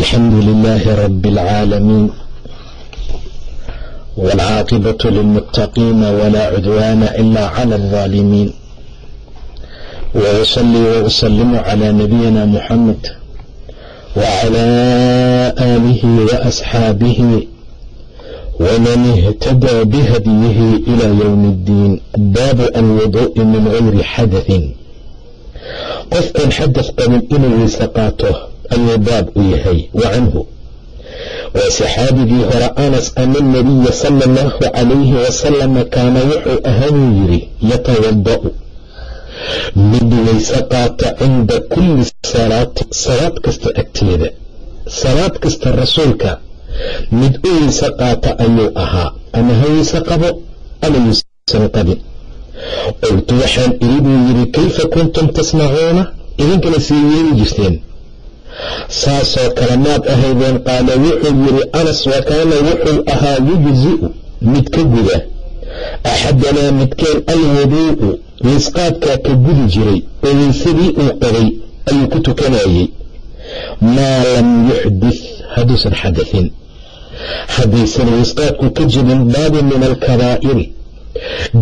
الحمد لله رب العالمين والعاقبة للمتقين ولا عدوان إلا على الظالمين وأصلي وأسلم على نبينا محمد وعلى آله وأصحابه ومن اهتدى بهديه إلى يوم الدين باب الوضوء من غير حدث qofkan xadaf qabin inuu weyse qaato ayuu baab u yahay wa canhu waa saxaabigii hore anas ana nabiya sala allahu calayhi wasalama kaana wuxuu ahaanuu yidhi yatawada'u mid weyse qaata cinda kulli salaati salaad kasta agteeda salaad kasta rasuulka mid u weyse qaata ayuu ahaa ama ha qabo ama yuusan qabin qultu waxaan iri buu yidhi kayfa kuntum tasnacuuna idinkana sii yeeli jirteen saasoo kale maad ahaydeen qaala wuxuu yidhi anas wa kaana wuxuu ahaa yujzi'u mid ka guda axadanaa midkeen alwuduu'u weysqaadkaa ka gudi jiray oo weysadii uu qabay ayuu ku tukanayey. Maa lam yuxdith hadduusan xadahin haddaysan weysqaadku ka jirin baabi min alkabaa'iri.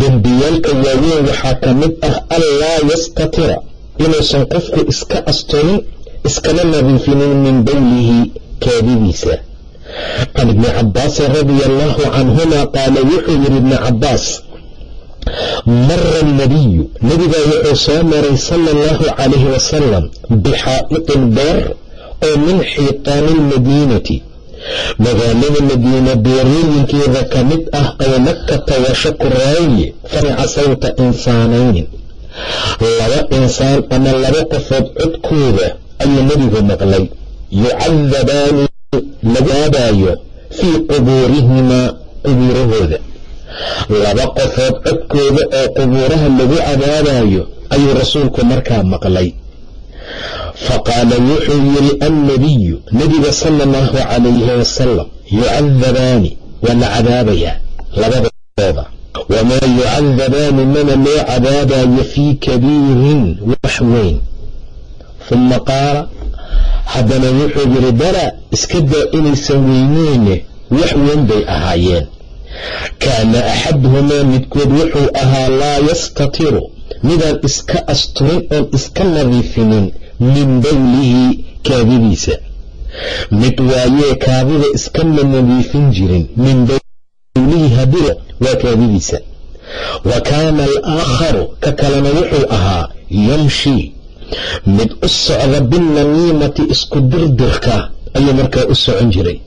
Dembiyaalka waaweyn waxaa ka mid ah allaa yastatira inuusan qofku iska asturin iskana nadiifinin min bowlihi kaadidiisa can ibni cabaasin radia allaahu canhuma qaala wuxuu yidhi ibni cabbaas mara annabiyu nebigaa wuxuu soo maray sala allahu calayhi wasalam bixaa'itin beer oo min xiitaani ilmadiinati magaalada madiina beerooyinkeeda ka mid ah oo makata washakuraaye farica sawta insaanaynin laba insaan ama laba qofood codkooda ayuu nebigu maqlay yucadabaani lagu fii qubuurihimaa qubuurahooda. Laba qofood codkooda oo qubuuraha lagu cadaabaayo ayuu rasuulku markaa maqlay. Faqaala wuxuu yidhi annabiyu nebiga sala allahu calayhi wasalam yucadabaani waa la cadaabayaa labadooda. Wamaa yucadabaani mana loo cadaabayo fii kabiirin wax weyn uma qaala haddana wuxuu yidhi bala iska daa inaysan weyneyne wax weyn bay ahaayeen. Kaana axaduhumaa midkood wuxuu ahaa laa yastatiru midaan iska asturin oon iska nadiifinin min bowlihi kaadidiisa. Mid waayee kaadida iskama nadiifin jirin min bowlihi hadiro waa kaadidiisa. Wa kaana alaakharu ka kalena wuxuu ahaa yamshi mid u socda binnamiimati isku dirdirka ayuu markaa u socon jiray.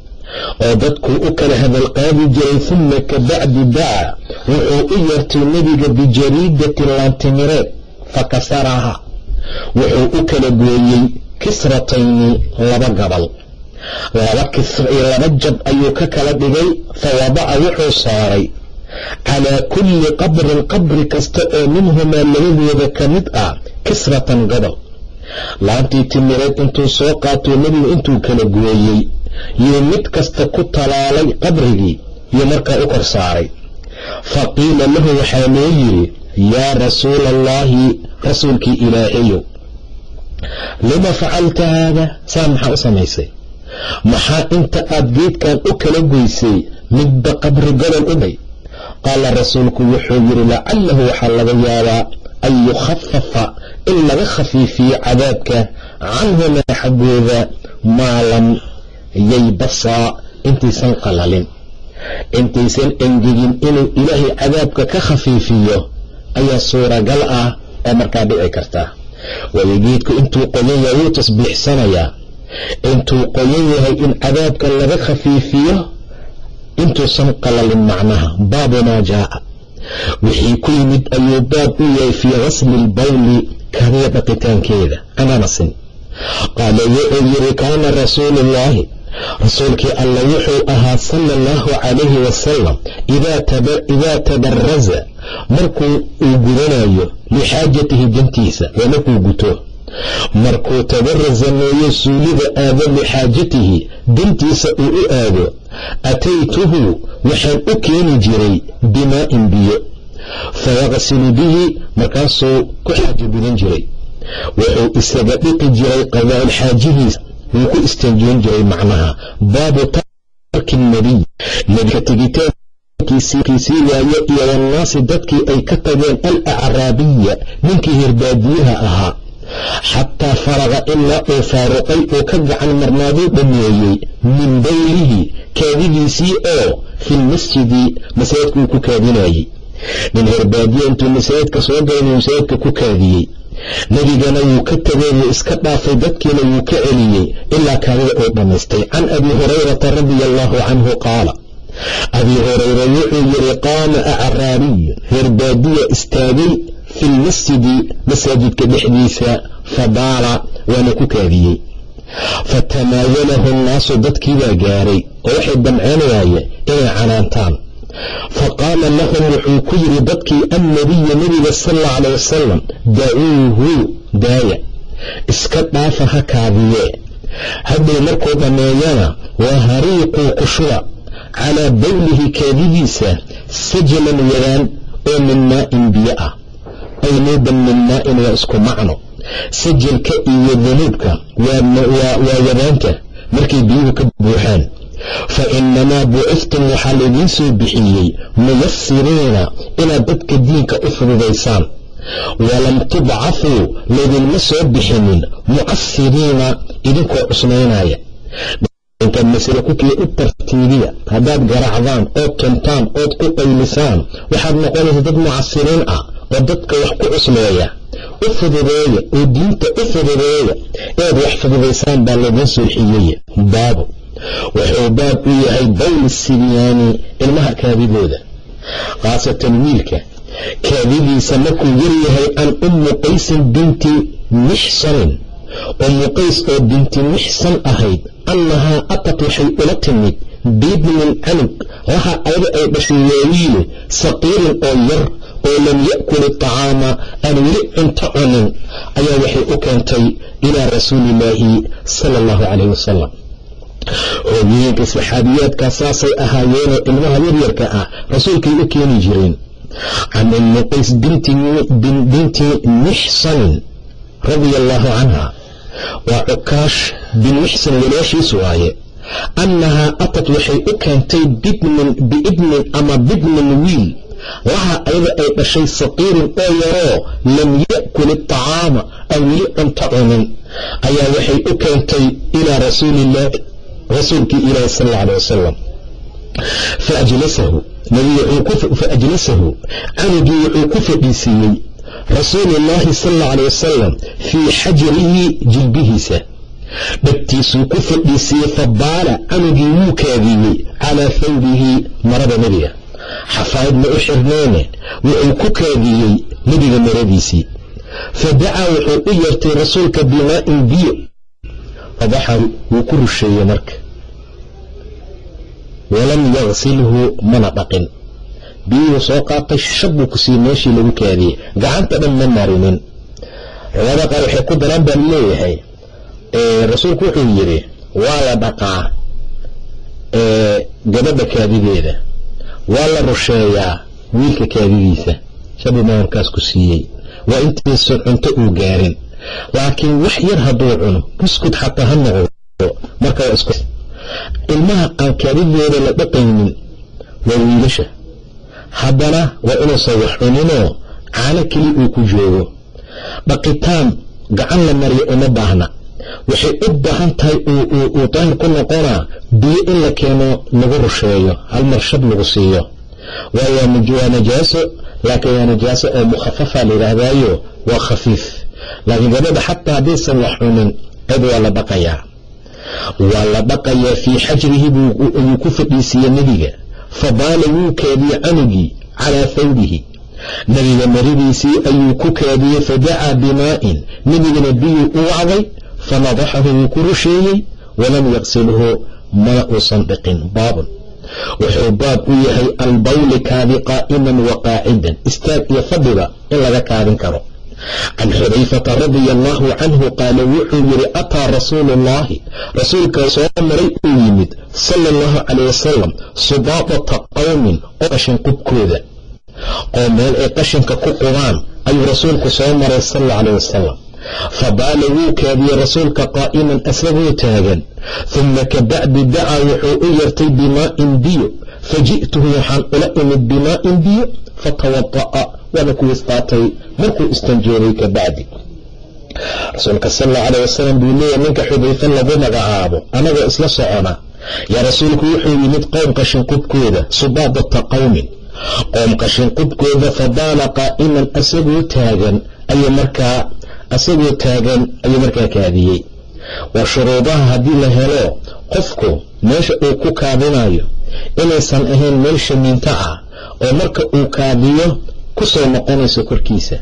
Oo dadkuu u kala hadalqaadi jiray uma ka bacdi daca wuxuu u yeertay nebiga bijariidati laantimireed fakasaraha. Wuxuu u kala gooyey kisratayni laba gabal. Laba jab ayuu ka kala dhigay fa wuxuu saaray calaa kulli qabrin qabri kasta oo minhumaa labadooda ka mid ah kisratan gobol laantii timireed intuu soo qaatuu nebigu intuu kala gooyey yuu mid kasta ku talaalay qabrigii yuu markaa u kor saaray fa qiila lahu waxaa loo yidhi yaa rasuula allaahi rasuulkii ilaahayow lima facalta haada saa maxaa u samaysay maxaa inta aad geedkan u kala goysay midba qabri gobol u dhay qaala rasuulku wuxuu yidhi lacalahu waxaa laga yaabaa an yukhafafa in laga khafiifiyo cadaabka canhumaa xaggooda maa lam yaybasaa intaysan qalalin intaysan engegin inuu ilaahay cadaabka ka khafiifiyo ayaa suuragal ah oo markaa dhici karta waayo geedku intuu qoyan yahay wuu tasbiixsanayaa intuu qoyan yahay in cadaabka laga khafiifiyo intuusan qalalin macnaha. Baabu maa jaa'a. Wixii ku yimid ayuu baab u yahay fii gasli lbawli kaadida dhaqitaankeeda can qaala wuxuu yidhi kaana rasuuluullaahi rasuulkii alla wuxuu ahaa sala allahu calayhi wasalam idaa tabaraza markuu uu gudanayo lixaajatihi dantiisa waa markuu guto markuu tabaraza mooyo suulida aado lixaajatihi dantiisa uu u aado ataytuhu waxaan u keeni jiray bimaa'in biyo. Fayaqsilu bihi markaasuu ku xaajo gudan jiray. Wuxuu isaga dhiqi jiray qadaa'il xaajihiisa wuu ku istanjoon jiray macnaha baabu tarki nabiy. Nebiga tegitaankiisii waaye iyo wannaasi dadkii ay ka tageen al acraabiya ninkii hirbaadiyaha ahaa xataa faraqa ilaa uu faaruqay uu ka gacan marnaaduu dhameeyey min bowlihi kaadidiisii oo fi lmasjidi masaajidka uu ku kaadinayey nin hirbaadiya intuu masaajidka soo galay inuu masaajidka ku kaadiyey nebigana wuu ka tegay wuu iska dhaafay dadkiina wuu ka celiyey ilaa kaadida uu dhammaystay can abi hurayrata radia allaahu canhu qaala abii hurayra wuxuu yidhi qaama acraabiyun hirbaadiya istaagay fi lmasjidi masaajidka dhexdiisa fabaala waana ku kaadiyey fatamaayalahu nnaasu dadkiibaa gaaray oo waxay damceen waaye inay canaantaan faqaala lahum wuxuu ku yidhi dadkii annabiya nebiga sal alla calay wasalam dacuuhu daaya iska dhaafa ha kaadiyee hadday markuu dhammeeyana waa hariiquu ku shuba calaa bowlihi kaadidiisa sajalan wadaan oo min maa'in biyo ah ay nuuban min maa'in isku macno. Sajalka iyo danuubka waa wadaanta markay biyuhu ka buuxaan. Fa inamaa buciftum waxaa laydiin soo bixiyey muyasiriina inaad dadka diinka u fududaysaan. Walam tubcafuu laydinma soo bixinin mucasiriina idinkoo cusmaynaya inkaad masale kukii u tartiibiya haddaad garacdaan ood tuntaan ood ku qaylisaan waxaad noqonaysa dad mucasiriin ah oo dadka wax ku cusmeeya u fududeeya oo diinta u fududeeya inaad wax fududaysaan baa laydin sulxiyey baabu wuxuu baab u yahay bawli sibyaani ilmaha kaadidooda khaasatan wiilka. Kaadidiisa markuu yaryahay can ummu qaysin binti mixsanin ummu qays oo binti mixsan ahayd annahaa atat waxay ula timid biibnin canug laha ayada ay dhashay waawiile saqiirin oo yar oo lam ya'kul iطacaama aan weli cunto cunin ayaa waxay u keentay ilaa rasuulillaahi sala allahu calayh wasalam hooyooyinka saxaabiyaadkaa saasay ahaayeenoo ilmaha yaryarka ah rasuulkay u keeni jireen. Can ummi qays binti mixsanin radia allaahu canha waa cukaash bin mixsan walaashiis waaye annahaa atat waxay u keentay biibnin ama bibnin wiil laha ayada ay dhashay saqiirin oo yaroo lam ya'kul iطacaama aan weli cunto cunin. Ayaa waxay u keentay ilaa rasuuliillah rasuulkii ilaahi sal alla alay wasalam faajlasahu faajlasahu canugii wuxuu ku fadhiisiiyey rasuulullaahi sal alla alay wasalam fii xajrihi jilbihiisa dhegtiisuu ku fadhiisiiyey fabaala canugii wuu kaadiyey calaa thawbihi marada nebiga xafaayad ma u xirneyne wuxuu ku kaadiyey nebiga maradiisii. Fadacaa wuxuu u yeertay rasuulka bimaa'in biyo. Fadaxaru wuu ku rusheeyey marka. Walam yaqsilhu mana dhaqin. Biyuhu soo qaatay shab buu ku siiyey meeshii lagu kaadiyey gacanta dhan ma marinin. Riwaada qaar waxay ku daraan baan leeyahay. Rasuulku wuxuu yidhi waa la dhaqaa gabadha kaadideeda waa la rusheeyaa wiilka kaadidiisa shabuu maamkaas ku siiyey. Waa intaysan cunto uu gaarin. Laakiin wax yar hadduu cuno buskud xataa ha noqdo marka waa isku ilmaha aan kaadidooda la dhaqaynin waa wiilasha. Haddana waa inuusan wax cuninoo caano keli uu ku joogo. Dhaqitaan gacan la mariyo uma baahna waxay u baahan tahay uu daahir ku noqonaa biyo in la keeno lagu rusheeyo hal mar shab lagu siiyo. Waa najaaso laakiin waa najaaso oo mukhafafa la yidhaahdaayo waa khafiif. Laakiin gabadha xataa haddaysan wax cunin cid waa la dhaqayaa waa la dhaqayaa fii xajrihi ayuu ku fadhiisiiyey nebiga. Fabaala wuu kaadiyey canugii calaa thawbihi. Nebiga maridiisii ayuu ku kaadiyey fadacaa bimaa'in. Nebigana biyuu u wacday fanadaxahu wuu ku rusheeyey walam yaqsilhu mana uusan dhiqin baabun wuxuu baab u yahay albawli kaadi qaa'iman wa qaacidan istaag iyo fadhiga in laga kaadin karo can xudayfata radia allaahu canhu qaala wuxuu yidhi ataa rasuulu ullaahi rasuulka soo maray uu yimid sala allahu calayh wasalam subaadata qowmin oo qashin qubkooda oo meel ay qashinka ku qubaan ayuu rasuulku soo maray sal alla wasalam fabaala wuu kaadiyey rasuulka qaa'iman asagoo taagan huma kabacdi dacaa wuxuu u yartay bimaa'in biyo faji'tuhu waxaan ula imid bimaa'in biyo fatawada'a waana ku wisqaatay markuu istanjoobay kabacdi rasuulka sal allau calayh wasalam buu leeyahy ninka xudayfe lagu magacaabo anagoo isla socona yaa rasuulku wuxuu yimid qowm qashinqubkooda subaadata qowmin qoom qashinqubkooda fabaala qaa'iman asagoo taagan ayuu markaa asagoo taagan ayuu markaa kaadiyey. Waa shuruudaha haddii la helo qofku meesha uu ku kaadinayo inaysan ahayn meel shamiinto ah oo marka uu kaadiyo ku soo noqonayso korkiisa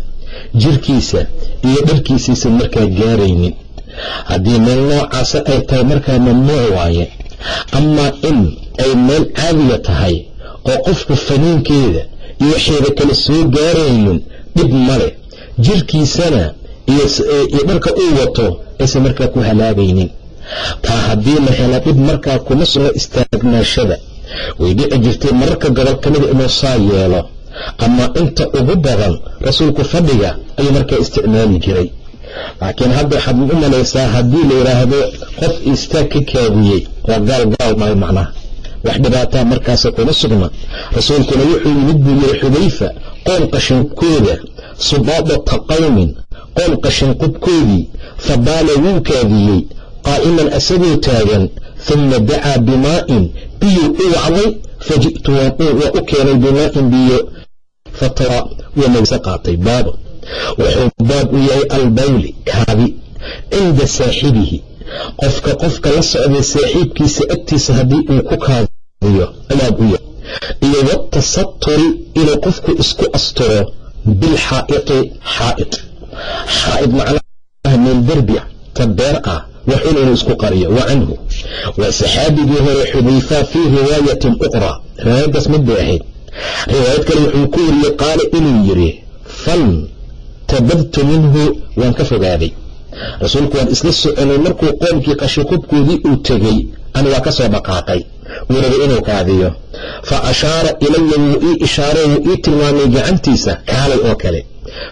jirkiisa iyo dharkiisiisan markaa gaaraynin. Haddii meel noocaasa ay tahay markaa mamnuuc waaye amaa in ay meel caadiga tahay oo qofku faniinkeeda iyo waxeeda kale soo gaaraynin dhib male jirkiisana iyo dharka uu wato aysan markaa ku halaagaynin. Taa haddii la hela dhib markaa kuma sugno istaagnaashada way dhici jirtay mararka gobol ka mida inuu saa yeelo ama inta ugu badan rasuulku fadhiga ayuu markaa isticmaali jiray. Laakiin hadda waxaad u malaysaa haddii la yidhaahdo qof istaag ka kaadiyey waa gaal gaal maay macnaha. Wax dhibaataa markaasa kuma sugna rasuulkuna wuxuu yimid buu yiri xudayfa qoom qashinkooda subaadata qowmin qoom qashinqubkoodii fabaala wuu kaadiyey qaa'iman asagoo taagan huma dacaa bimaa'in biyuu u wacday faji'tu waa u keenay bimaa'in biyo fatara waa nagsa qaatay baabo wuxuu baab u yahay albawli kaadi cinda saaxibihi. Qofka qofka la socday saaxiibkiisa agtiisa haddii uu ku kaadiyo baab u yahay. Iyo watasaturi inuu qofku isku asturo bilxaa'iti xaa'id xaa'id macnaha meel derbi ta beer ah waxun inuu isku qariyo wa canhu. Waa saxaabigii hore xudayfaa fii riwaayatin uqra riwaayaddaas mid bay ahayd. Riwaayad kale wuxuu ku wariyey qaala inuu yidhi fan tabadtu minhu waan ka fogaaday. Rasuulku waan isla soconay markuu qoomkii qashiqubkoodii uu tegey ani waa ka soo dhaqaaqay wuu rabay inuu kaadiyo fa ashaara ilaya wuu ii ishaaray wuu ii tilmaamay gacantiisa kaalay oo kale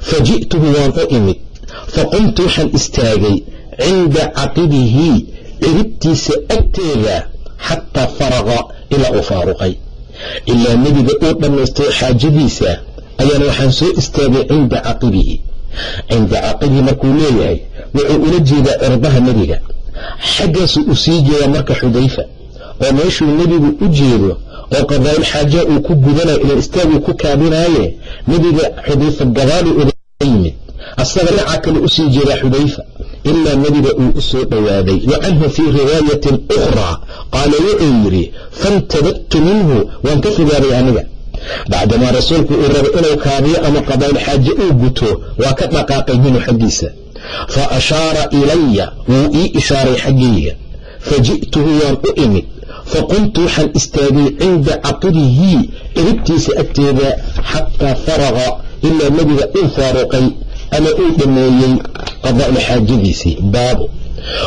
fa ji'tuhu waan u imid fa qumtu waxaan istaagay cinda caqibihi ciribtiisa agteeda xataa faraqa ilaa uu faaruqay ilaa nebiga uu dhammaystay xaajadiisa ayaana waxaan soo istaagay cinda caqibihi cinda caqibihi markuu leeyahay wuxuu ula jeedaa cirbaha nebiga xaggaasuu u sii jeedaa marka xudayfa oo meeshuu nebigu u jeedo oo qadaa'il xaajaa uu ku gudanayo ila istaaguu ku kaabinaaye nebiga xudayfa gadaaduu uga yimid. Asaga dhinaca kale u sii jeedaa xudayfa ilaa nebiga uu u soo dhowaaday wa canhu fii riwaayatin ukhraa qaala wuxuu yidhi fantabadtu minhu waan ka fogaaday aniga. Bacdamaa rasuulku uu rabo inuu kaabiyo ama qadaa'il xaaje uu guto waa ka dhaqaaqay minhu xaggiisa. Fa ashaara ilaya wuu ii ishaaray xaggayga fa ji'tuhu waan u imid fa qumtu waxaan istaagay cinda caqibihi ciribtiisa agteeda xataa faraqa ilaa nebiga uu faaruqay ama uu dhammeeyey qadaa'il xaajadiisii baabu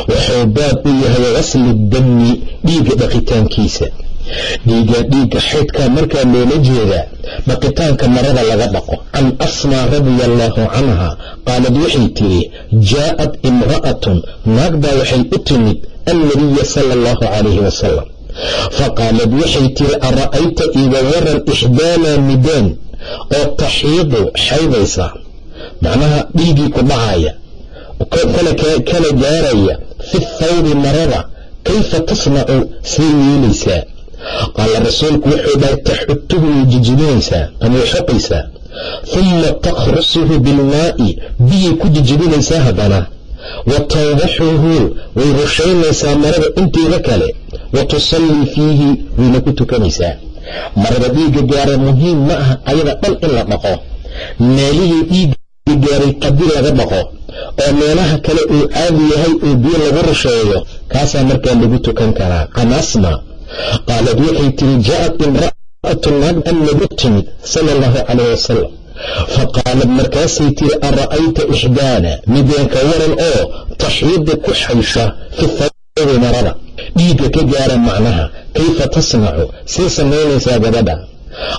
wuxuu baab u yahay gasli dami dhiigga dhaqitaankiisa dhiiga dhiigga xaydkaa markaa loola jeedaa dhaqitaanka marada laga dhaqo can asmaa radia allaahu canha qaalad waxay tidhi jaa'at imra'atun naag baa waxay u timid annabiya sala allahu calayhi wasalam faqaalad waxay tihi ara'ayta iga waran ixdaanaa midaan oo taxiidu xaydaysa macnaha dhiiggii ku dhacaya kala gaaraya fi thawbi marada kayfa tasnacu say yeelaysaa qaala rasuulku wuxuu dhahay taxutuhu way jijibinaysaa ama way xoqaysaa uma takhrusuhu bilmaa'i biyay ku jijibinaysaa haddana wa tandaxuhu way rushaynaysaa marada inteeda kale wa tusallii fiihi wayna ku tukanaysaa marada dhiigga gaara muhiim ma aha ayada dhan in la dhaqo meelihii dhiigga gaaray haddii laga dhaqo oo meelaha kale uu caadi yahay oo biyo lagu rusheeyo kaasaa markaa lagu tukan karaa can asma qaalad waxay tiri jaaءat imra'atu naag annabi timid sala allahu calayh wasalam faqaalad markaasay tiri ara'ayta ixdaana mideenka waran oo taxiidi ku xaysha fi thawbi marada dhiigga ka gaara macnaha kayfa tasnacu? Say samaynaysaa gabadha.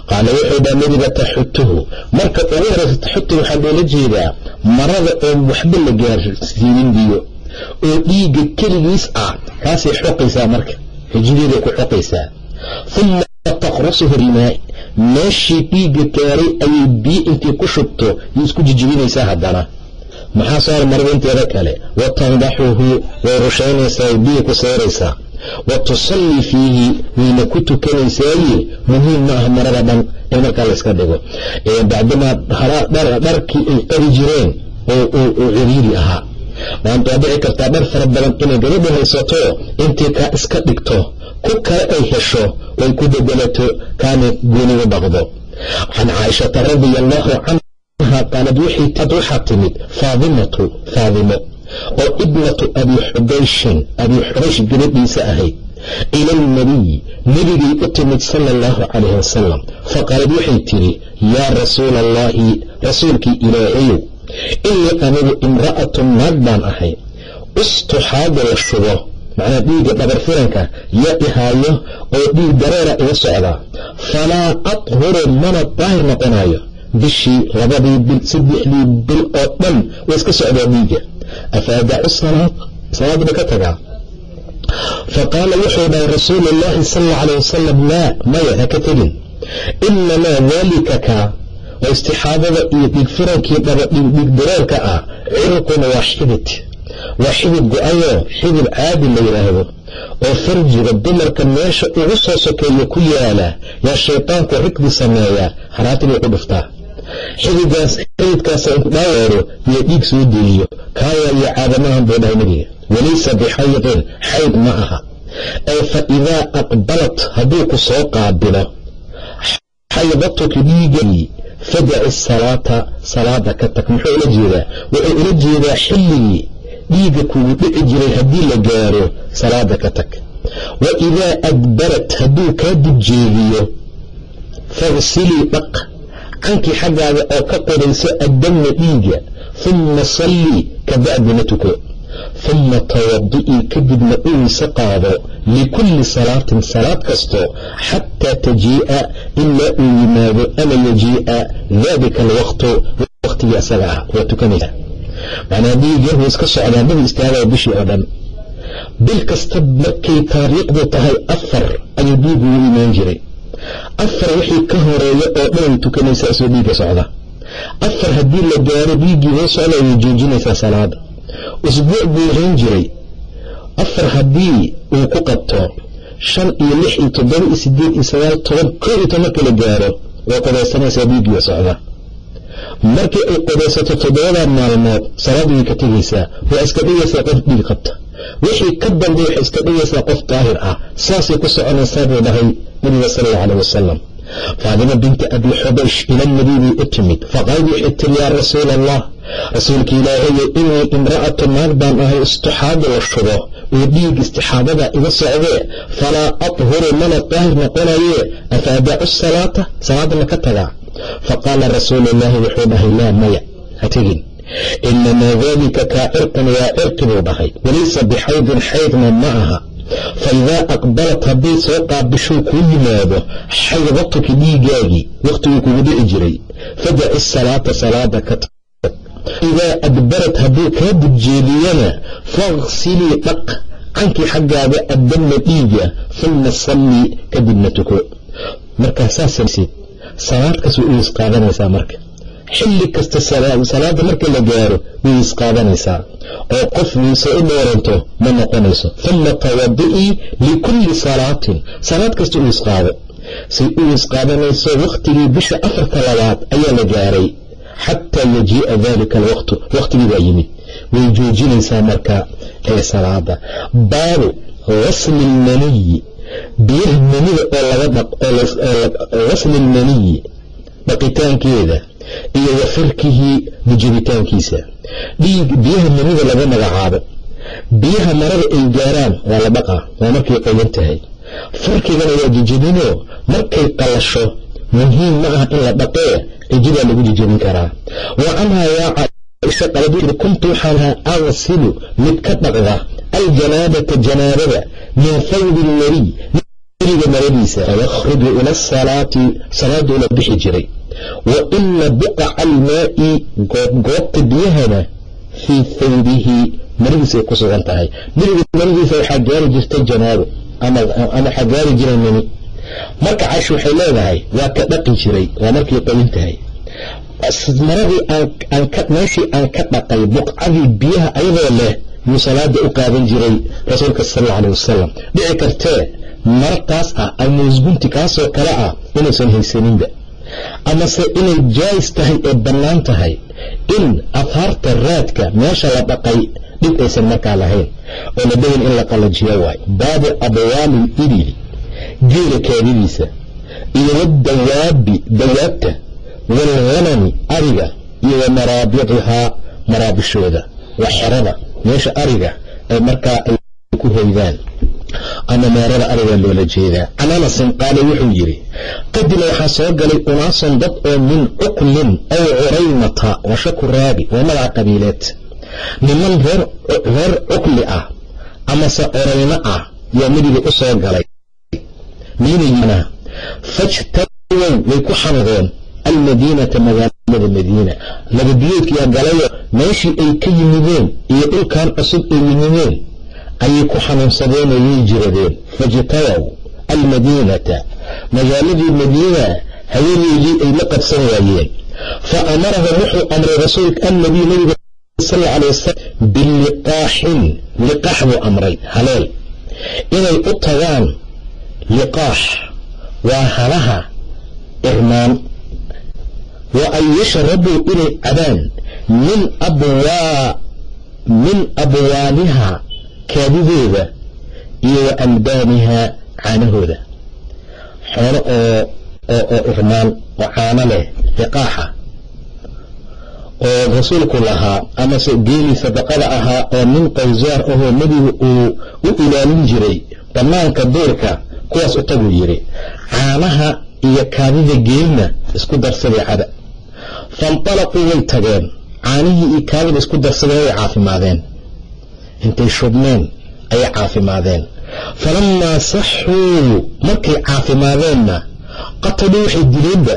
Qaala wuxuu dhaa nebiga taxutuhu marka ugu horaysa taxutuhu waxaa loola jeedaa marada oo waxba la gaarsiinin biyo oo dhiigga keligiis ah kaasay xoqaysaa marka xijideeday ku xoqaysaa. Uma taqrusuhu rimaa'i meeshii dhiigga gaaray ayay biyo intay ku shubto yay isku jijibinaysaa haddana maxaa soo hormarada inteeda kale? Wa tandaxuhu way rushaynaysaa biyo ku seeraysaa. Wa tusallii fiihi wayna ku tukanaysaaye muhiim ma ah marada dhan in markaa layska dhigo. Bacdamaa dharkii ay qabi jireen oo ciriiri ahaa. Maanta waa dhici kartaa dhar fara badan inay gabadha haysato intay kaa iska dhigto ku kale ay hesho way ku bedelato kaana gooni u dhaqdo can caaishata radia allaahu canha qaalad waxaa timid faadimatu faadimo oo ibnatu abi xubayshin abi xubaysh gabadhiisa ahayd ila alnabiyi nebigay u timid sala allahu calayhi wasalam faqaalad waxay tidhi yaa rasuula allaahi rasuulkii ilaahayow inii anigu imra'atun naag baan ahay ustuxaadu la shubo macnaa dhiigga dhabarfiranka yaa ihaayo oo dhiig dareera iga socdaa falaa athuru mana daahir noqonayo bishii labadii bil saddexdii bil oo dhan way iska socdaa dhiigga afa adacu salaad salaadba ka tagaa. Faqaala wuxuu dhahay rasuulu llaahi sal alla wasalam laa maya ha ka tegin. Inamaa daalika kaa oo istixaadada iyo dhiigfirankii dhiig dareerka ah cirqun waa xidid. Waa xidid go'ayoo xidid caadi la yidhaahdo oo farjiga dumarka meesha ugu soo sokeeya ku yaalla yaa shaytaanku rigdi sameeyaa haraati bay ku dhuftaa inku dhaaweero iyo dhiig soo deeliyo kaaya iyo caadamahan buu dhahay nebiga walaysa bixaydin xayd ma aha. Ay fa idaa aqbalat hadduu ku soo qaabilo xaydatuki dhiigagii fadaci salaata salaada ka tag. Muxuu ula jeedaa? Wuxuu ula jeedaa xilligii dhiigga kugu dhici jiray haddii la gaaro salaada ka tag. Wa idaa adbarat hadduu kaa dibjeediyo fagsilii dhaq cankii xaggaaga oo ka qorayso addamna dhiigga humma sallii kabacdina tuko. Humma tawadi'ii kadibna u qaado likulli salaatin salaad kasto xataa tajii'a ilaa uu yimaado ama yajii'a daalika alwaqtu waqtigii asaga ah waa tukanaysaa macnaa dhiigga wuu iska socdaa daba istaagaya bishii oo dhan. Bil kasta markay taariikhdu tahay afar ayuu dhiigu u imaan jiray afar wixii ka horreeya oo dhan way tukanaysaa isoo dhiigga socda. Afar haddii la gaaro dhiiggii hoo socda way joojinaysaa salaada usbuuc buu hayn jiray. Afar haddii uu ku qabto shan iyo lix iyo toddoba iyo sideed iyo sagaal toban koo iyo toban marka la gaaro way qodaysanaysaa dhiiggii socda markii ay qodaysato toddobadaa maalmood salaadda way ka tegaysaa waa iska dhigaysaa qof dhiig qabta. Wixii ka dambe waxay iska dhigaysaa qof daahir ah. Saasay ku soconaysaa buu dhahay nabiga sal allau caleh wasalam faadima binti abi xubaysh ila nabiy bay u timid. Faqaalad waxay tiri yaa rasuula allah rasuulka ilaahayo inii imra'atu naag baan ahay istuxaada la shubo oo dhiig istixaadada iga socdee falaa athuru mana daahir noqonaye afa adacu salaata salaadana ka tagaa faqaala rasuulu llaahi wuxuu dhahay laa maya ha tegin inamaa daalika kaa cirqan waa cirqi buu dhahay walaysa bixaydin xaydna ma aha fa idaa aqbalat hadday soo qaabishuu kuu yimaado xaydatuki dhiigaagii wakhtiguu kugu dhici jiray fadaci salaata salaada ka tag idaa adbarat hadduu kaa dibjeediyana faghsilii dhaq cankii xaggaaga addamma dhiiga humma sallii kadibna tuko markaa salaad kas way uwis qaadanaysaa marka. Xilli kasta salaada marka la gaaro way is qaadanaysaa oo qof wiise u dhooranto ma noqonayso. Humma tawadi'ii likulli salaatin. Salaad kasta u isqaado say u isqaadanayso wakhtigii bisha afarta labaad ayaa la gaaray. Xataa yajii'a dalika alwaqtu. Wakhtigii baa yimid. Way joojinaysaa marka ee salaada baabu gasli lmaniyi biyaha manida oo gasli lmaniyi dhaqitaankeeda iyo wa firkihi bujibitaankiisa dhiig biyaha manida laga magacaabo biyaha marada ay gaaraan waa la dhaqaa waa markay qoyan tahay. Farkigana waa jijibinoo markay qalasho muhiim ma ah in la dhaqee cijidaa lagu jijibin karaa. Wa canhaa yaa caaisha kuntu waxaan ahaa agsilu mid ka dhaqda aljanaabata janaabada min thawbi lnabiy nabiga maradiisa fayakhruju ila asalaati salaaduu la bixi jiray. Wa ina buqaca almaa'i goobgoobta biyahana fii thawbihi maradiisa ay ku sugan tahay. Nabiga maradiisa waxaa gaari jirtay janaabo ama waxaa gaari jiray nini marka caisha waxay leedahay waa ka dhaqi jiray waa markay qoyin tahay. Maradii meeshii aan ka dhaqay buqcadii biyaha ayadoo leh yuu salaada u qaadan jiray rasuulka sal alla aleh wasalam dhici kartee martaas ah amuusgunti kaasoo kale ah inuusan haysaninba. Amase inay jaais tahay ee bannaan tahay in afaarta raadka meesha la dhaqay dhib aysan markaa lahayn. Oo la dhayin in la qalajiyo waay. Baabu abwaali libili geela kaadidiisa iyo wadawaabi dawaabta waalghanami ariga iyo wa maraabidihaa maraabishooda waa xerada meesha ariga ay markaa ay ku hoydaan. Ama meerada ariga loola jeedaa can anasin qaala wuxuu yidhi qadima waxaa soo galay unaasun dad oo min cuklin aw curaymata shaku raabi waa magaca qabiileed. Niman reer cukli ah amase curayno ah yaa nebiga u soo galay. Miinayina fajtawow way ku xanadeen almadiinata magaalada madiina. Lababiyoodkiyaa galayo meeshii ay ka yimideen iyo dhulkan cusub ay yimideen ayay ku xanuunsadeen oo way jiradeen. Fajtawow almadiinata. Magaaladii madiina haweeneydii ay la qabsan waayeen. Fa amarahum wuxuu amray rasuulka annabiy nabiga sal alay wasalam biliqaaxin liqaax buu amray haleel. Inay u tagaan liqaax. Waa halaha irmaan wa an yashrabuu inay cabaan min abwaa min abwaaliha kaadideeda iyo wa albaaniha caanahooda. Xoolo oo oo irmaan oo caano leh liqaaxa. Oo rasuulku lahaa amase geelii sadaqada ahaa oo nin qawsaar ahoo nebigu uu u ilaalin jiray bannaanka duurka kuwaas u taguu yidhi caanaha iyo kaadida geelna isku darsaday cada faintalaquu way tageen. Caanihii iyo kaadida isku darsadeen way caafimaadeen. Intay shubmeen ayay caafimaadeen. Falammaa saxuu markay caafimaadeenna qataluu waxay dileenba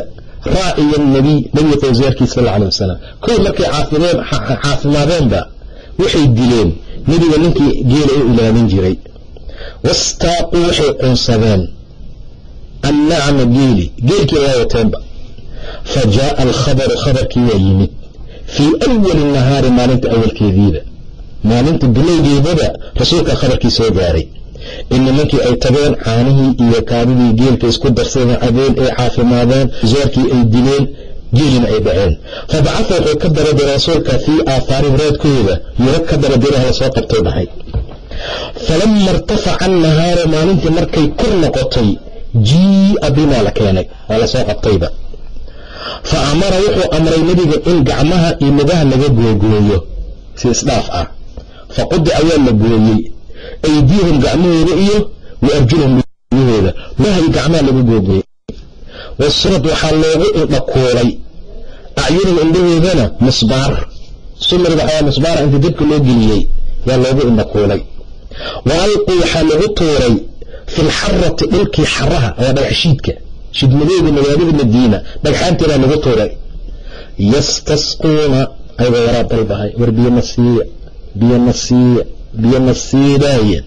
raaciya nabiy nabiga qowsaarkiisa sal alay wasalam kow markay caafimaadeenba waxay dileen. Nebiga ninkii geela u ilaalin jiray. Wastaaquu waxay cunsadeen. Annacma geeli geelkii waa wateenba fa jaaa alkhabaru khabarkii waa yimid fii awali nahaari maalinta awalkeediiba maalinta bilowgeedaba rasuulka khabarkii soo gaaray in nimankii ay tageen caanihii iyo kaadidii geelka isku darsadeen cabeen ay caafimaadeen zaarkii ay dileen geelina ay dhaceen fabacaa wuxuu ka daradiray rasuulka fii aafaarin raadkooda yuro ka daradira hala soo qabtay dhahay falama irtafaca annahaaru maalintii markay kor noqotay jii'a bimaa la keenay waa la soo qabtayba fa amara wuxuu amray nebiga in gacmaha iyo lugaha laga googooyo si isdhaaf ah. Fa qudica waa la gooyey aydiihum gacmahooda iyo wa arjulahum lugahooda lugaha iyo gacmaha laga googooyey. Wasurad waxaa loogu indhakuulay acyunum indhahoodana musbaar sumrid waxaa musbaara inta dabka loo geliyey yaa loogu indhakuulay wa alquu waxaa lagu tuuray fi lxarati dhulkii xaraha waa dhagaxshiidka shidmadooda magaalada madiina dhagxaanteedaa lagu tuuray yastasquuna ayagoo waraa dalbahay war biyona siiya biyona siidaaya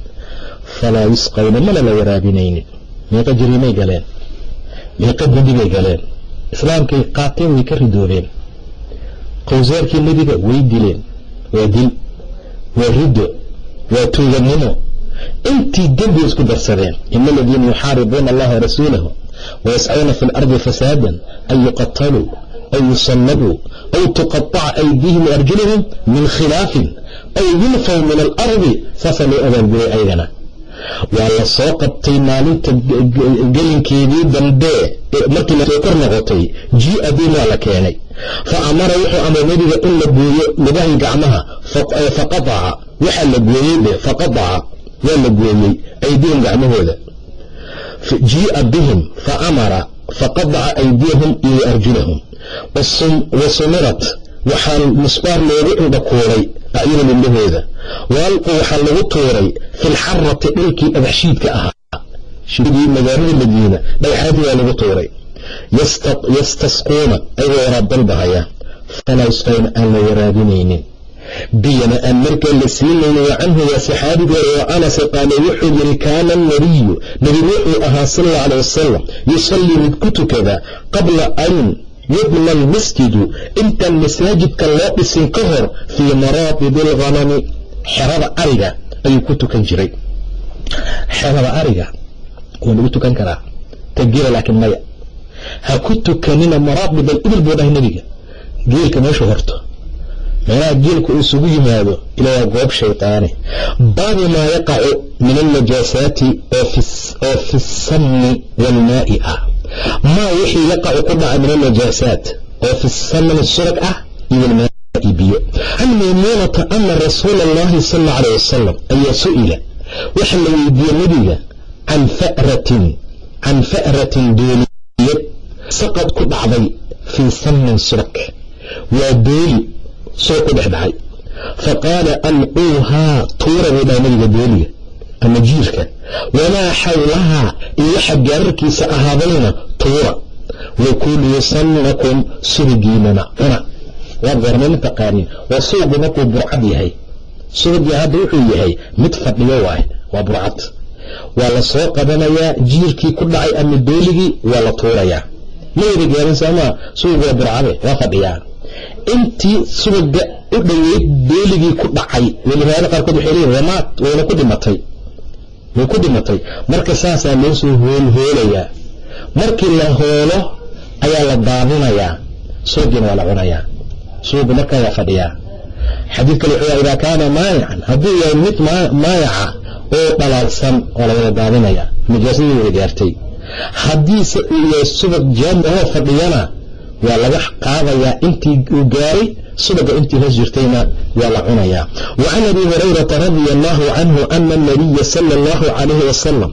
falaa yusqawna mana la waraabinaynin. Meeqa jariimay galeen meeqa dembibay galeen. Islaamkay qaateen way ka ridoobeen qowsaarkii nebiga way dileen. Waa dil waa riddo waa tuugannimo intii dembi isku darsadeen. Ina aladiina yuxaaribuuna allaha warasuulahu wayascuuna fi lardi fasaadan an yuqataluu aw yusanabuu aw tuqaطaca aydiihim waarjulahum min khilaafin aw yunfaw min alardi saasaa loo abaalgulay ayagana waa la soo qabtay maalinta gelinkeedii dambe markii la soo kor noqotay jia bin waa la keenay fa amara wuxuu amray nebiga in la gooyo lugahay gacmaha faqadaca waxaa la gooyey de faqadaca waa la gooyey aydihim gacmahooda jia bihim fa amara faqadaca aydiyahum iyo arjulahum wa sumirat waxaa misbaar loogu indhakuuray acyunum indhahooda waalqu waxaa lagu tuuray filxarati dhulkii dhagaxshiidka ahaa shidii magaalada madiina dhagaxaadii waa lagu tuuray yastasquuna ayagoo waraab dalbahaya falaa yusqayna aan la waraabinaynin biyana aan markaa la siinaynin wa canhu waa saxaabiga oo anase qaale wuxuu yidhi kaana anabiyu nebi wuxuu ahaa sal alla alay wasalam yusallii mid ku tukada qabla an yubna almasjidu intaan masaajidka loo dhisin ka hor fii maraatidi alghanami xerada ariga ayuu ku tukan jiray xerada ariga waa lagu tukan karaa tagira laakiin maya ha ku tukanina maraatib alibil buu dhahay nebiga geelka meeshu horto meelaha geelku isugu yimaado ila waa goob shaytaane. Baabu maa yaqacu min alnajaasaati oo fi samni waalmaa'i ah. Maa wixii yaqacu ku dhaca min alnajaasaat oo fi samni surag ah iyo walmaa'i biyo. Can maymuunata ana rasuula allahi sal alla alayh wasalam ayaa su'ila waxa la weydiiyey nebiga can fa'ratin can fa'ratin dooliyad saqad ku dhacday fii samnin surag. Waa dooli soo ku dhex dhacay. Fa qaala alquuhaa tuura buu dhaha nebiga dooliga ama jiirka. Wamaa xawlahaa iyo waxa gaararkiisa ahaadayna tuura. Wakuluu sannakum subagiinana cuna. Waa goormay ma waa suugu markuu burcad yahay subagii hadda wuxuu yahay mid fadhiyo waay waa burcad. Waa la soo qabanayaa jiirkii ku dhacay ama dooligii waa la tuurayaa. Ma wada gaarin soomaa? Subag waa burcade waa fadhiyaa intii subaga u dhoweyd dooligii ku dhacay. Welibaada qaarkood waxay leeyihiin wamaad wayna ku dhimatay. Way ku dhimatay. Marka saasaa loo soo hoolhoolayaa markii la hoolo ayaa la daadinayaa. Subagiina waa la cunayaa. Subagu markaa waa fadhiyaa. Xadiid kale wuxuu idaa kaana maayacan hadduu yahay mid maayaca oo dhalaalsan oo la wada daadinaya najaasadii gaartay. Haddiise uu yahay subag jaam oo fadhiyana waa laga qaadayaa intii uu gaaray subaga intii hoos jirtayna waa la cunayaa. Wa can abi hurayrata radia allahu canhu ana anabiya sala allahu calayhi wasalam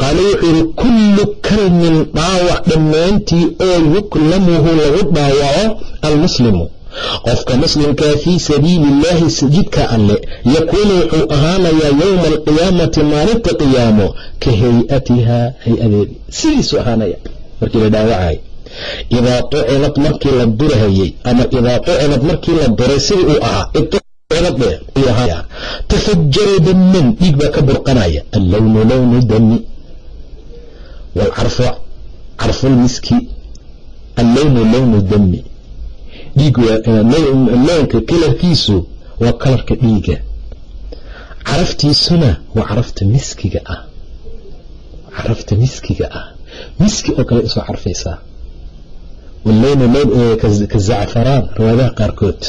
qaala wuxuu yihi kullu kalmin dhaawac dhammaantii oo yuklamuhu lagu dhaawaco almuslimu. Qofka muslimkaa fii sabiili illaahi jidka alle yakuunu wuxuu ahaanayaa yowma alqiyaamati maalinta qiyaamo ka hay'atiha hay'adeedii sidiisuu ahaanaya markii la dhaawacay idaa tucinad markii la durahayey ama idaa tucinad markii la duray sidii uu ahaa tafajara daman dhiig baa ka burqanaya. Allownu lownu dami waalcarfu carfulmiski allownu lownu dami dhiig loonka kalarkiisu waa kalarka dhiiga caraftiisuna waa carafta miskiga ah. Carafta miskiga ah. Miski oo kale isoo carfaysaa wallownu lown ka zacfaraan riwaayadaha qaarkood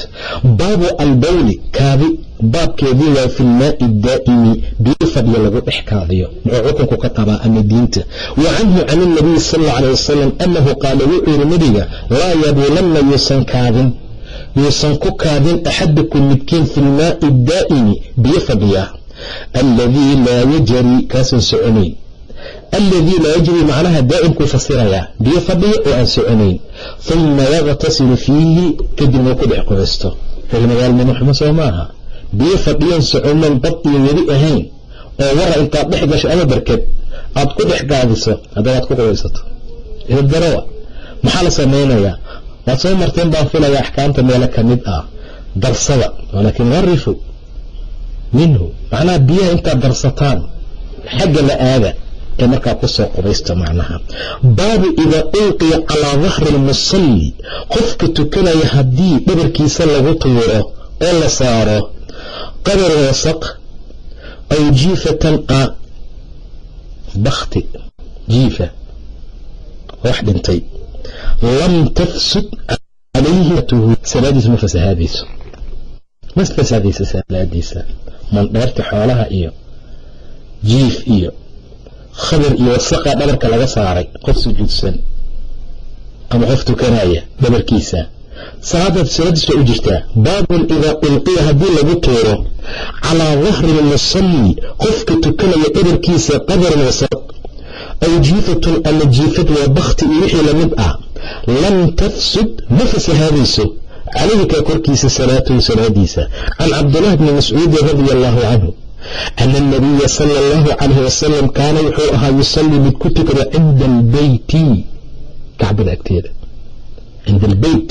baabu albawli kaadi baabkeedii waa fi lmaai daa'imi biyo fadhiyo lagu dhex kaadiyo muxuu xukunku ka qabaa ama diinta wa canhu can ilnabiyi sal alla alay wasalam annahu qaala wuxuu yidhi nebiga laa yabuulanna yuusan kaadin yuusan ku kaadin axadakum midkiin fi lmaai daa'imi biyo fadhiya alladii laa yajri kaasan soconayn alladii laa yajri macnaha daa'imkuu fasirayaa biyo fadhiya oo aan soconayn uma yaqtasilu fiihi kadibna uu ku dhex qubaysto reermagaalnimo xumo soo maaha biyo fadhiyan soconan bad iyo weli ahayn oo wara intaad dhex gasho ama barked aad ku dhex gaadiso haddaba aad ku qubaysato idabdarawa maxaa la samaynayaa waad soo marteen baan filaya axkaamta meelo ka mid ah darsada walaakin warifu minhu macnaha biyaha intaad darsataan xagga la aada ee markaa ku soo qubaysta macnaha. Baabu idaa ulqiya calaa dahri lmusalli qofka tukanaya haddii dhabarkiisa lagu tuuro oo la saaro qadar wasaq aw jiifatan bakti jiifa wax dhintay. Lam tafsud calayhi salaadiisu ma fasahaadayso. Ma fasahaadaysa salaadiisa mandheerta xoolaha iyo jiif iyo khabir iyo wasaqaa dhabarka laga saaray qof sujuudsan ama qof tukanaya dhabarkiisa. Salaadaad salaadiis waa u jirtaa baabun idaa ulqiya haddii lagu tuuro calaa dahri lmusalli qofka tukanaya dhabarkiisa qadarun wasaq. Aw jiifatun ama jiifad waa bakti iyo wixii la mid ah lam tafsud ma fasahaadayso. Calayhi kaa korkiisa salaatuhu salaadiisa. Can cabdulahi bni mascuudin radia allahu canhu ana anabiya sala allahu calayh wasalam kaana wuxuu ahaa yusallii mid ku tukada cinda albeyti kacbada agteeda cinda albeyt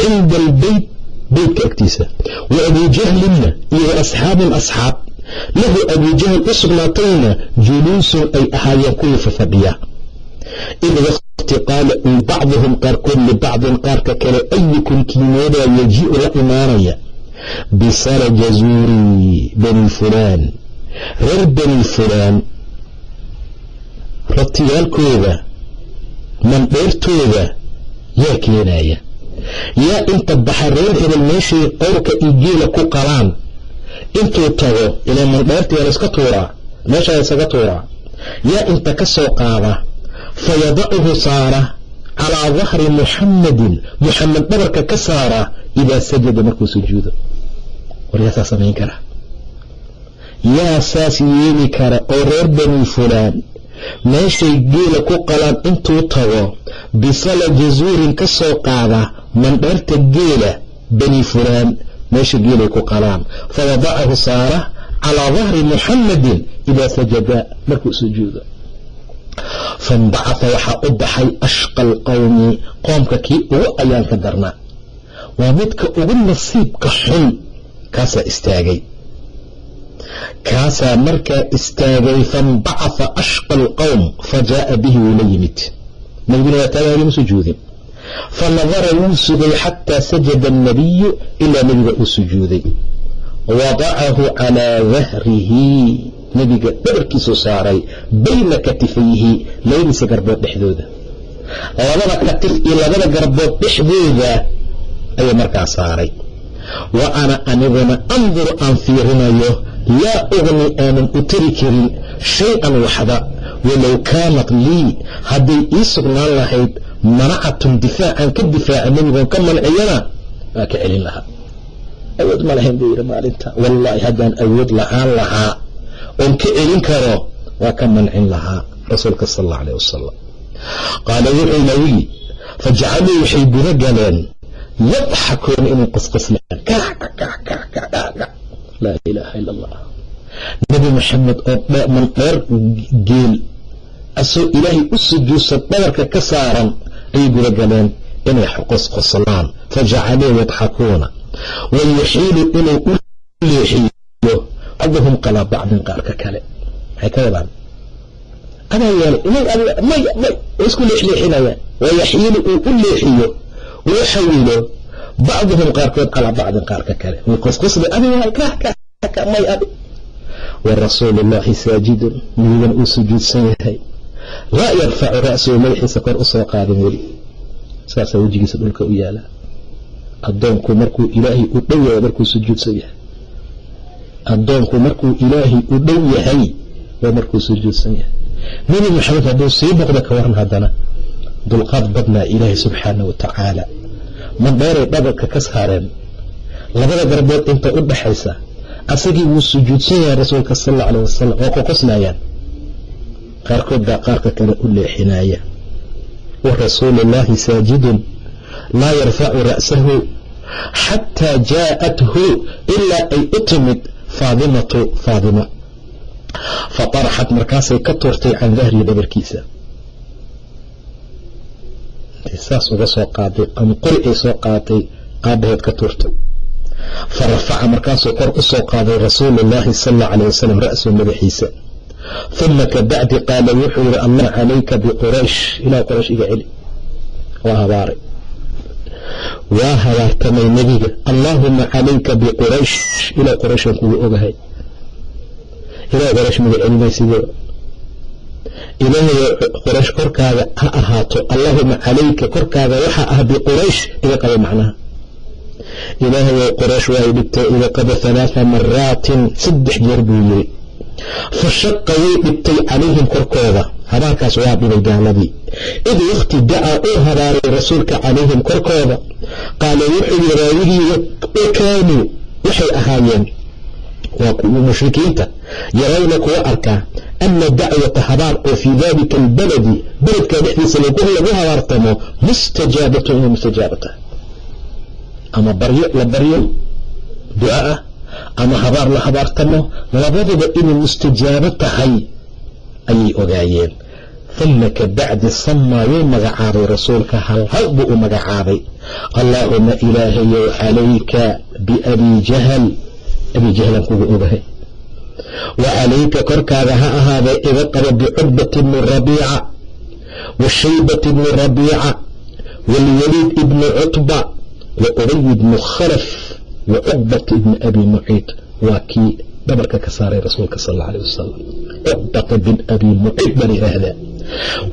cinda albeyt beytka agtiisa wa abuu jahlinna iyo wa asxaabun asxaab lahu abuu jahl u sugnaatayna juluusun ay ahaayeen kuwii fafadhiya id waqti qaala bacduhum qaarkood libacdin qaarka kale ayukum kiimoodaa yajii'u la imaanaya bisala jazuuri bani fulaan reer bani fulaan ratiyaalkooda mandheertooda yaa keenaya yaa inta baxa reer hebel meeshay qowrka iyo geela ku qalaan intuu tago ilaa mandheertiyaa layska tuuraa meeshaa laysaga tuuraa yaa inta ka soo qaada fa yadacuhu saara calaa dahri muxammadin muxamed dhabarka ka saara idaa sajada markuu sujuudo. War yaa saa samayn kara. Yaa saas yeeli kara oo reer bani fulaan meeshay geela ku qalaan intuu tago bisala jazuurin ka soo qaada mandheerta geela bani fulaan meesha geelay ku qalaan. Fa wadacahu saara calaa dahri muxammadin idaa sajada markuu sujuudo fainbacafa waxaa u baxay ashqa alqowmi qoomka kii ugu ayaanka darnaa. Waa midka ugu nasiibka xun kaasaa istaagay. Kaasaa markaa istaagay fainbacafa ashqa alqowm fa jaaa bihi wuu la yimid. Nabiguna waa taagaagama sujuudin fanadara wuu sugay xataa sajada annabiyu ilaa nebiga uu sujuuday wadacahu calaa dahrihi nebiga dhabarkiisuu saaray bayna katifayhi labadiisa garbood dhexdooda. Labada katif iyo labada garbood dhexdooda ayuu markaa saaray. Wa ana aniguna anduru aan fiirinayo laa ugni aanan u tari karin shay-an waxba walow kaanat lii hadday ii sugnaan lahayd manacatun difaacan ka difaaca nebigoon ka manciyana waa ka celin lahaa. Awood ma lahayn buu yidhi maalinta. Wallaahi haddaan awood lahaan lahaa oon ka celin karo waa ka mancin lahaa rasuulka sal alla alayh wasalam qaala wuxuu nabiyi fajacaluu waxay guda galeen yadxakuuna inay qasqaslaan laa ilaaha ila allah nebi maxamed oo mandheer geel asoo ilaahay u sujuudsan dhabarka ka saaran ayay guda galeen inay qosqoslaan fajacaluu yadxakuuna wayaxiilu inuu u leexiyo bacduhum qalaa bacdin qaarka kale maxay ka wadaan adaa yeelay may may way isku leexleexinayaan wayaxiilu uu u leexiyo uu xawilo bacduhum qaarkood calaa bacdin qaarka kale way qosqosda adiga may adi wa rasuulu llaahi saajidun nabigana uu sujuudsan yahay laa yarfacu ra'sahu madaxiisa kor u soo qaadin weli saasaa wejigiisa dhulka u yaalla addoonku markuu ilaahay u dhow yahay markuu sujuudsan yahay addoonku markuu ilaahay u dhow yahay waa markuu sujuudsan yahay. Nebi maxamed hadduu sii noqdo ka waran haddana dulqaad badnaa ilaahay subxaana wa tacaala mandheeray dhabarka ka saareen? Labada garbood inta u dhaxaysa asagii wuu sujuudsan yahay rasuulka sal alla alah wasalam waa ku qosnayaan qaarkood baa qaarka kale u leexinaya wa rasuulu llaahi saajidun laa yarfacu ra'sahu xataa jaa'athu ilaa ay u timid faadimatu faadimo fataraxat markaasay ka tuurtay can dahrihi dhabarkiisa. Saas uga soo qaaday ama qori ay soo qaadatay aabaheed ka tuurtay. Fa rafaca markaasuu kor u soo qaaday rasuulu llaahi sal alla alayh wasalam ra'sahu madaxiisa uma kabacdi qaala wuxuu yihi allah calayka biquraysh ilaa quraysh iga celi. Waa habaaray waa habaartamay nebiga allaahuma calayka biquraysh ilaa qurayshan kugu ogahay. Ilaa quraysh maga celinaysidee ilaahay quraysh korkaada ha ahaato. Allaahuma calayka korkaada waxaa ah biquraysh iga qaba macnaha. Ilaahay quraysh waa dhibtay. Iga qaba halaaa maraatin saddex jeer buu yiri. Fa shaqa way dhibtay calayhim korkooda habaarkaas waa dhibay gaaladii. Id wakti dacaa uu habaaray rasuulka calayhim korkooda qaala wuxuu yii raawigii wakaanuu waxay ahaayeen. Waa mushrikiinta yarawna kuwa arkaa ana dacwata habaar oo fii dalika albaladi beledka dhexdiisa lagu habaartamo mustajaabatun inay mustajaaba tahay ama baryo la baryo duco ah ama habaar la habaartamo labaduba inay mustajaabo tahay ayay ogaayeen. Uma ka bacdi samaa wuu magacaabay rasuulka hal hal buu u magacaabay allaahuma ilaahayow calayka biabii jahal abii jahlan kugu ogahay. Wa calayka korkaada ha ahaadee iga qabo bicutbati bni rabiica wa shaybati bni rabiica waalwaliid ibni cutba wa ubay bni khalaf wa cuqbata ibni abi muciid. Waa kii dhabarka ka saaray rasuulka sal alla aleh wasalam cuqbata bin abi muciid baa la yidhaahdaa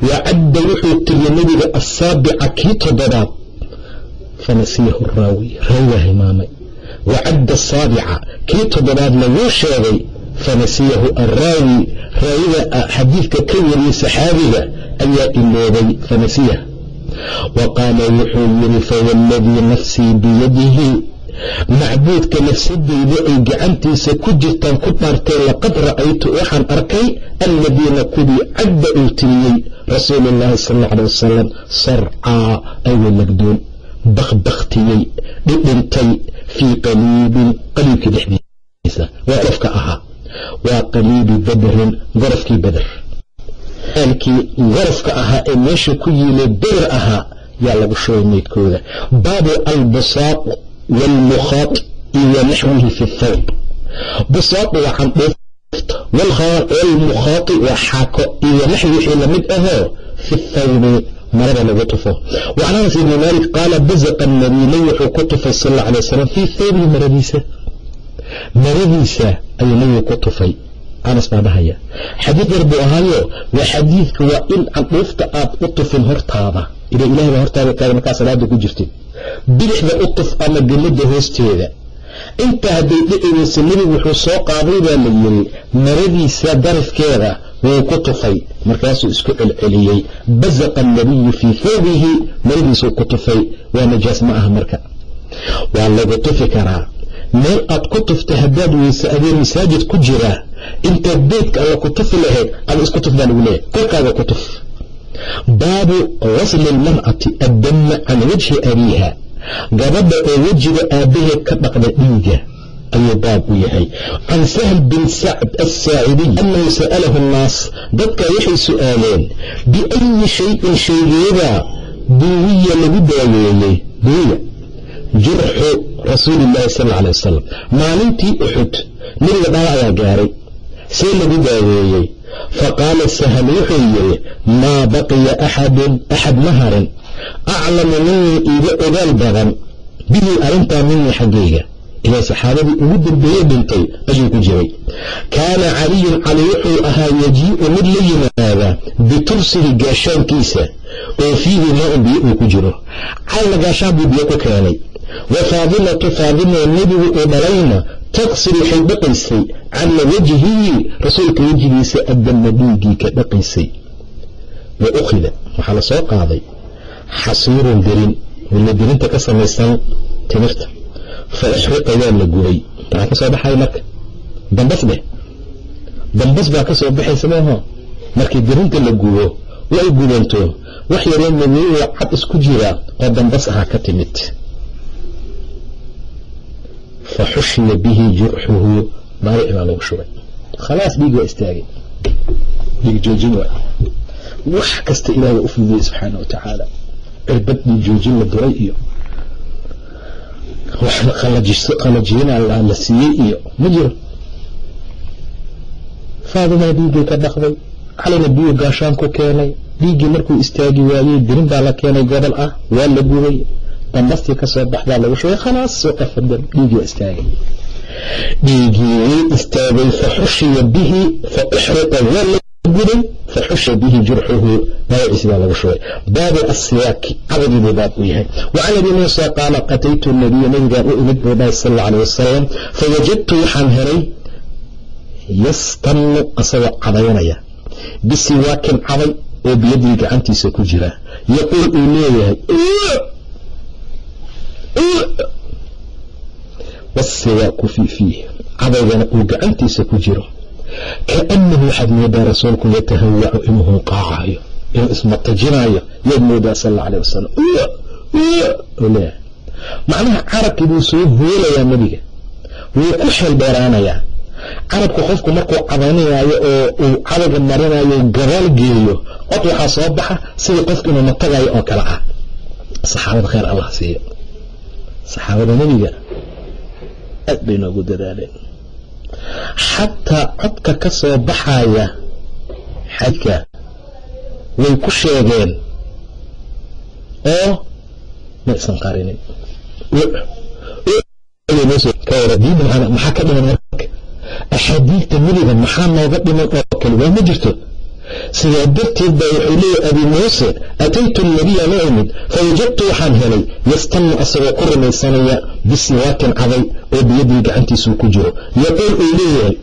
wacadda wuxuu tiriyey nebiga asaabica kii toddobaad. Fanasiyahu raawi raawigaa hilmaamay wacadda asaabica kii toddobaad laguu sheegay. Fanasiyahu araawi raawiga xadiidka ka wariyey saxaabiga ayaa iloobay fanasiyah wa qaala wuxuu yidhi fawalladii nafsii biyadihi macbuudka nafsadeyda ay gacantiisa ku jirtaan ku dhaartay laqad ra'aytu waxaan arkay alladiina kuwii cadda uu tiriyey rasuulu llaahi sal alla alay wasalam sarcaa aywa lagdoon bakbaktiyey dhidhintay fii qaliibin qaliibkii dhexdiisa waa qofka ahaa waa qaliibi bederin gorofkii beder aalkii gorofka ahaa ee meesha ku yiilay beder ahaa yaa lagu shubay meydkooda. Baabu albusaaq waalmukhaat iyo naxwihi fi thawb busoo dhigacan dhufta waalmukhaati waa xaako iyo naxwi wixii la mid ahoo fi thawbi marada lagu tufo wa can anas ibni maalik qaala bazaqa nabinay wuxuu ku tufay sal alla alay wasalam fii thawbi maradiisa maradiisa ayuu nabigu ku tufay anas baa dhahaya xadiid yar buu ahaayo waa in candhuufta ila ilahay baa hortaada taaga markaa salaada ku jirtid bidixda u tuf ama gelada hoosteeda. Intaa hadday dhici weyse nebigu wuxuu soo qaaday baa la yiri maradiisa darafkeeda wuu ku tufay. Markaasuu isku celceliyey. Bazaqa annabiyu fii thawbihi maradiisuu ku tufay. Waa najaas ma aha marka. Waa lagu tufi karaa. Meel aad ku tufta haddaad weyse adee masaajid ku jira intaad beydka alla ku tufi lahayd ada isku tuf baa lagu leeyahy korkaaga ku tuf baabu gasli almar'ati addama can wajhi abiiha. Gabadha oo wejiga aabbaheed ka dhaqda dhiiga ayuu baab u yahay. Can sahl bin sacd assaacidiy annahu sa'alahu annaas dadka waxay su'aaleen biayi shayin shaygeeda duwiya lagu daaweeyey duwiya jurxu rasuuli illaahi sal alla alay wasalam maalintii uxud nebiga dhaala ayaa gaaray see lagu daaweeyey faqaala sahal wuxuu yidhi maa baqiya axadun axad ma harin aclamu minii iiga ogaal badan bihi arrintaa minii xaggayga ilaa saxaabadii ugu dambeeye dhintay ayuu ku jiray kaana caliyun cali wuxuu ahaa yajii'u mid la yimaada bitursihi gaashaankiisa oo fiihi maa-un biyo uu ku jiro calina gaashaan buu biyo ku keenay wa faadimatu faadima nebigu uu dhalayna taqsil waxay dhaqaysay cala wajhihi rasuulka wejigiisa addama dhiiggii ka dhaqaysay wa ukhida waxaa la soo qaaday xasiirun dirin walla dirinta ka samaysan timirta fa uxriqa waa la gubay maxaa ka soo baxay marka dambas dheh dambas baa ka soo baxaysa maaho markii dirinta la gubo way gubanto wax yaroo madoowoo cad isku jira oo dambas ahaa ka timid fa bihi jurxuhu baaric baa lagu shubay khalaas dhiig waa istaagay dhiig joojin waay wax kasta ilaah waa u fududiyey subxaana wa tacaala cirbad dhiig joojin la duray iyo wax qalajiyana la siiyey iyo ma jiro faadimaa dhiiggii ka dhaqday calina biyuu gaashaan ku keenay dhiiggii markuu istaagi waayey dirin baa la keenay gobol ah waa la gubay dambastii ka soo baxdaa lagu shugay khalaas soo qafadan dhiiggii waa istaagay. Dhiiggii wuu istaagay fa bihi fa uxriqa guday fa bihi jurxuhu dhaawiciisi baa lagu shugay baabu asiyaaki cadagii buu baab u yahay. Wacan abi muusa qaala qataytu nabiya nabigaa u imid buu sal alla alay wasalam fawajadtu waxaan helay yastannu asagoo cadaynaya bisiwaakin caday oo biyadii gacantiisa ku jira. Yaquul uu leeyahay wasiwaaku fii fiih cadaygana uu gacantiisa ku jiro. Kaanahu waxaad moodaa rasuulku yatahawacu inuu hunqaacayo inuu ismatajinaayo yaad moodaa sal alla wasalam macnaha carabkii buu soo hoolayaa nebiga wuu ku xeel dheeraanayaa carabku qofku markuu cadanayaayo oo uu cadayga marinayo gadaal geeyo cod waxaa soo baxa sidii qofku inuu matagayo oo kale ah. Saxaabada khayr allah siiyo saxaabada nebiga aad bay noogu dadaaleen. Xataa codka ka soo baxaya xajka way ku sheegeen oo ma isan qarinin maxaa ka dhiman axaadiidta nebiga maxaa nooga dhiman oo kale? Waa ma jirto sidaa darteed baa wuxuu leeyahy abi muuse ataytu nabiya la imid fawajadtu waxaan helay yastannu asagoo ku rumaysanaya bisiwaakin caday oo biyadii gacantiisuu ku jiro yaquul uu leeyahay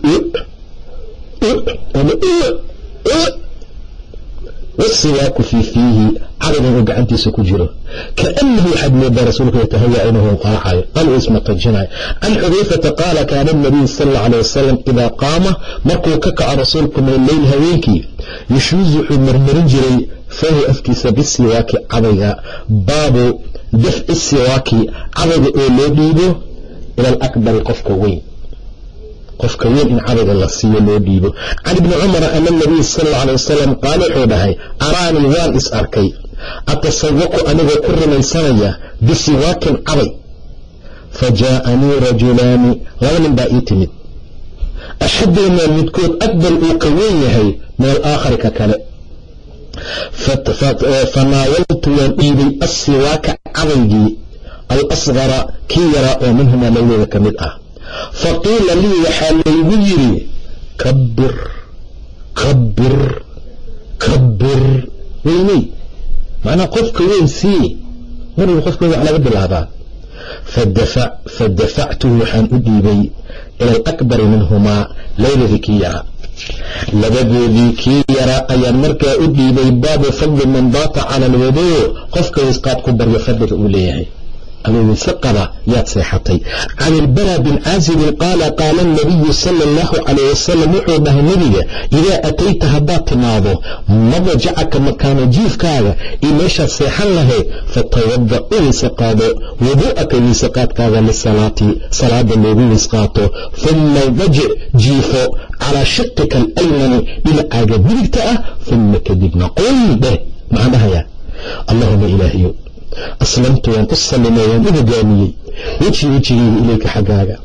wasiwaaku fii fiihi cadaygan uu gacantiisa ku jiro. Kaanahu waxaad moodaa rasuulku yatahawa inuu hunqaacayo qal uu ismatajinayo can xudayfata qaala kaana nabiyu sal alla alay wasalam idaa qaama markuu ka kaco rasuulku min alleyl habeenkii yushuusu wuxuu marmarin jiray fahu afkiisa bisiwaaki cadayga. Baabu dafci siwaaki cadayga oo loo dhiibo ila alakbari qofka weyn qofka weyn in cadayga la siiyo loo dhiibo. Can ibni cumara ana nabiy sal alla alay wasalam qaala wuxuu dhahay araanii waan is arkay. Atasawaku anigoo ku rumaysanaya bisiwaakin caday. Fa jaa'anii rajulaani laba nin baa ii timid. Axaduhumaa midkood akbar uu ka weyn yahay min alaakhari ka kale. Fanaawaltu waan dhiibay assiwaaka cadaygii alasgara kii yaraa oo minhumaa labadooda ka mid ah faqiila lii waxaa laygu yidhi kabir kabir kabir weyney macnaa qofka weyn sii marwal qofka weyn wax laga bilaabaa. Fadafactuhu waxaan u dhiibay ila alakbari minhumaa labadii kii yaraa labadoodii kii yaraa ayaan markaa u dhiibay baabu fadli man baata cala alwaduu qofka wisqaad ku baryo fadliga uu leeyahay weyse qaba yaad seexatay. Can ilbara bin caazibin qaala qaala anabiyu sala allahu calayh wasalam wuxuu dhahay nebiga idaa atayta haddaad timaado madajacaka makaano jiifkaaga iyo meeshaad seexan lahayd fatawada u weyse qaado wuduu'aka weyseqaadkaaga lisalaati salaada loogu weysqaato uma dajic jiifo calaa shiqika alaymani dhinacaaga midigta ah uma kadibna qul dheh. Maxaan dhahayaa aslamtu waan u sallimay waan u hogaamiyey weji wejigayga ilayka xaggaaga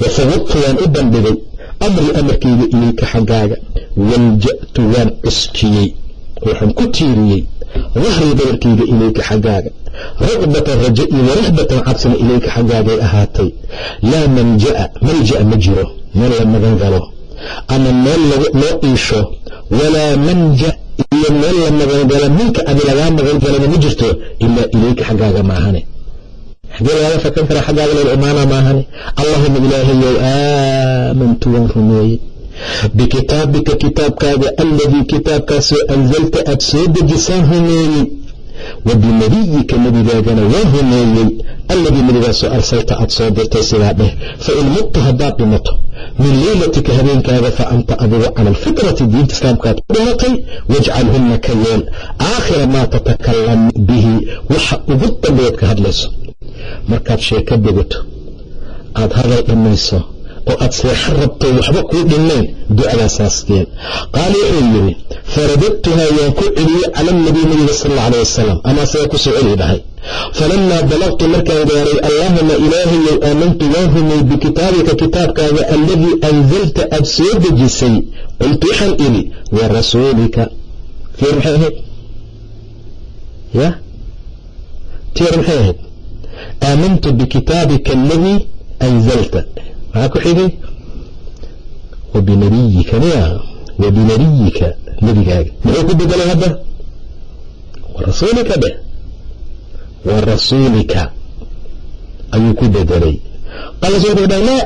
wa fawwadtu waan u bandhigay amri amarkayga ilayka xaggaaga walja'tu waan cuskiyey waxaan ku tiiriyey dahrii dabarkayga ilayka xaggaaga raqbatan raja iyo warahbatan cabsina ilayka xaggaagay ahaatay laa manja'a malja'a ma jiro meel la magan galo ama meel loo iisho walaa manja iyo meel la magangalo ninka adi lagaa magangalana ma jirto ilaa ilayka xaggaaga maahane. Xagee lagaaga fakan kara xaggaaga lol imaana maahane. Allahuma ilaahayow aamantu waan rumeeyey. Bikitaabika kitaabkaaga alladii kitaabkaasoo anzalta aad soo dejisaan rumeeyey wa binabiyika nebigaagana waan rumeeyey alladii nebigaasoo arsalta aad soo dirtay sidaa dheh fa in mudta haddaad dhimato min leylatika habeenkaaga fa anta adigu cala alfitrati diinta islaamkaad ku dhimatay wajcalhunna ka yeel aakhira maa tatakalam bihi waxa ugu dambeed ka hadlayso. Markaad sheeko degato aad hadal dhammayso oo aad seexan rabto waxba kuu dhinnayn ducadaasaasteen qaala wuxuu yidhi faradadtuhaa waan ku celiyey cala nabiy nabiga sal alla alay wasalam ama asaga ku soo celi dhahay. Falamaa balagtu markaan gaaray allaahuma ilaahayow aamantu waan rumay bikitaabika kitaabkaaga alladii anzalta aad soo dejisay. Qultu waxaan idhi wa rasuulika. Tiir maxay ahayd? Ya? Tiir maxay ahayd? Aamantu bikitaabika aladii anzalta maxaa ku xigay wabinabiyika miya wabinabiyika nebigaaga muxuu ku bedelay hadda? Warasuulika dheh warasuulika ayuu ku bedelay. Qaala soo dha laa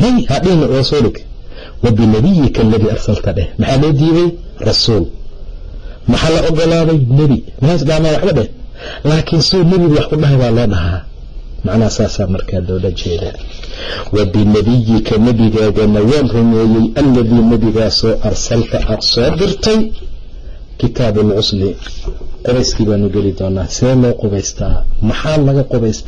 may hadhin rasuulika wa binabiyika aladii arsalta dheh maxaa loo diiday rasuul. Maxaa la ogolaaday? Nebi. Maas dhaamaa waxba dheh laakiin suu nebigu wax ku dhahay baa loo dhahaa macnaha saasaa markaa loola jeedaa. Wa binabiyika nebigaagana waan rumeeyey alladii nebigaasoo arsalta aada soo dirtay kitaabu lcusli qubayskii baanu geli doonaa see loo qubaystaa maxaa laga qubaystaa